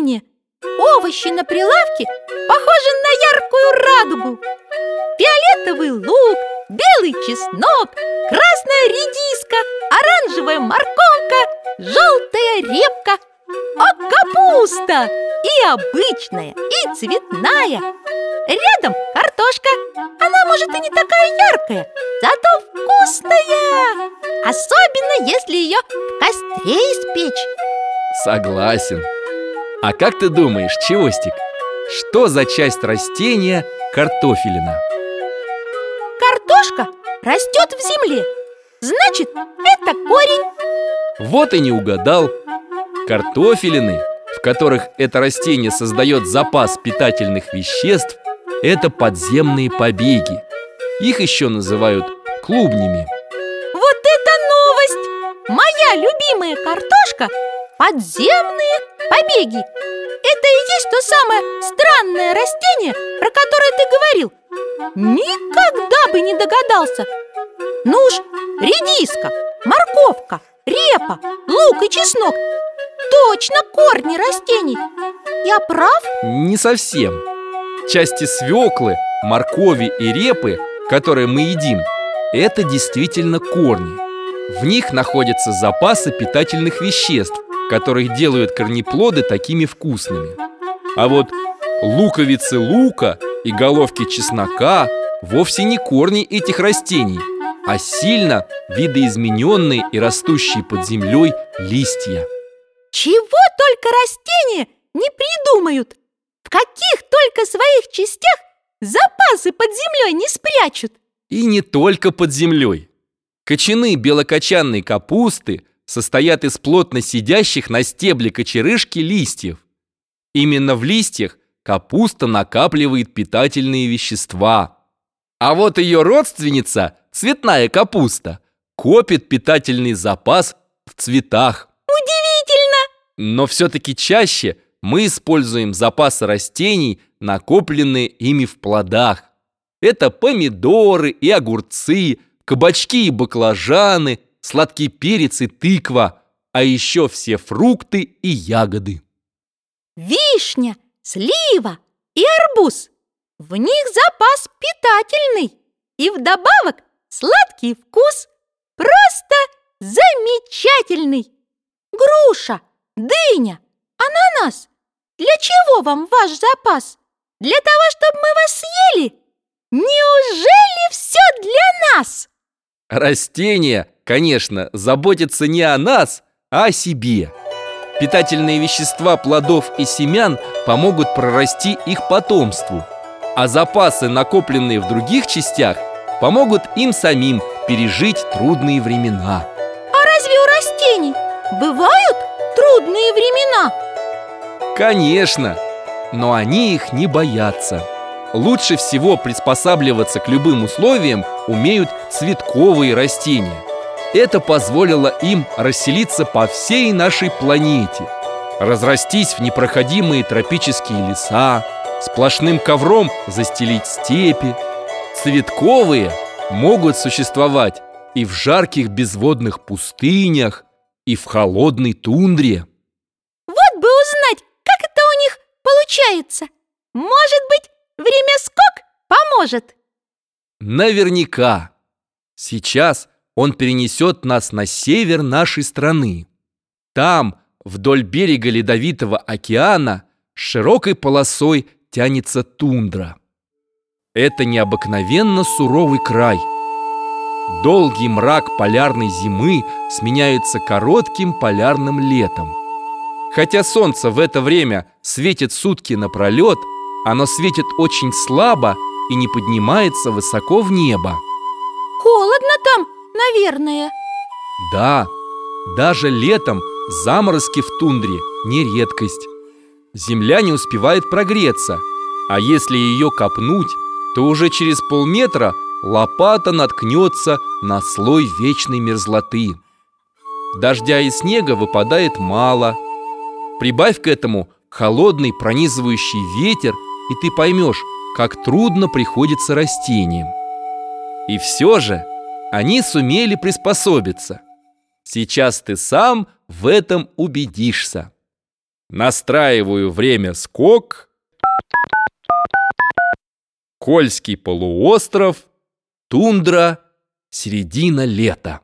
растения. Овощи на прилавке похожи на яркую радугу. Фиолетовый лук, белый чеснок, красная редиска, оранжевая морковка, желтая репка, а капуста и обычная, и цветная. Рядом картошка. Она, может, и не такая яркая, зато вкусная. Особенно, если ее в костре испечь. Согласен. А как ты думаешь, Чевостик, что за часть растения картофелина? Картошка растет в земле. Значит, это корень. Вот и не угадал. Картофелины, в которых это растение создает запас питательных веществ, это подземные побеги. Их еще называют клубнями. Вот это новость! Моя любимая картошка – подземные побеги. Это и есть то самое странное растение, про которое ты говорил. Никогда бы не догадался. Ну уж редиска, морковка, репа, лук и чеснок Точно корни растений Я прав? Не совсем Части свеклы, моркови и репы, которые мы едим Это действительно корни В них находятся запасы питательных веществ Которые делают корнеплоды такими вкусными А вот луковицы лука и головки чеснока Вовсе не корни этих растений а сильно видоизмененные и растущие под землей листья. Чего только растения не придумают! В каких только своих частях запасы под землей не спрячут! И не только под землей. Кочаны белокочанной капусты состоят из плотно сидящих на стебле кочерышки листьев. Именно в листьях капуста накапливает питательные вещества. А вот ее родственница, цветная капуста, копит питательный запас в цветах. Но все-таки чаще мы используем запасы растений, накопленные ими в плодах. Это помидоры и огурцы, кабачки и баклажаны, сладкий перец и тыква, а еще все фрукты и ягоды. Вишня, слива и арбуз. В них запас питательный и вдобавок сладкий вкус. Просто замечательный. Груша – дыня, ананас. Для чего вам ваш запас? Для того, чтобы мы вас съели? Неужели все для нас? Растения, конечно, заботятся не о нас, а о себе. Питательные вещества плодов и семян помогут прорасти их потомству, а запасы, накопленные в других частях, помогут им самим пережить трудные времена. А разве у растений бывают трудные времена? Конечно, но они их не боятся. Лучше всего приспосабливаться к любым условиям умеют цветковые растения. Это позволило им расселиться по всей нашей планете, разрастись в непроходимые тропические леса, сплошным ковром застелить степи. Цветковые могут существовать и в жарких безводных пустынях, и в холодной тундре. Вот бы узнать, как это у них получается. Может быть, время скок поможет? Наверняка. Сейчас он перенесет нас на север нашей страны. Там, вдоль берега Ледовитого океана, широкой полосой тянется тундра. Это необыкновенно суровый край – Долгий мрак полярной зимы сменяется коротким полярным летом. Хотя солнце в это время светит сутки напролет, оно светит очень слабо и не поднимается высоко в небо. Холодно наверное. Да, даже летом заморозки в тундре не редкость. Земля не успевает прогреться, а если ее копнуть, то уже через полметра лопата наткнется на слой вечной мерзлоты. Дождя и снега выпадает мало. Прибавь к этому холодный пронизывающий ветер, и ты поймешь, как трудно приходится растениям. И все же они сумели приспособиться. Сейчас ты сам в этом убедишься. Настраиваю время скок. Кольский полуостров. Тундра. Середина лета.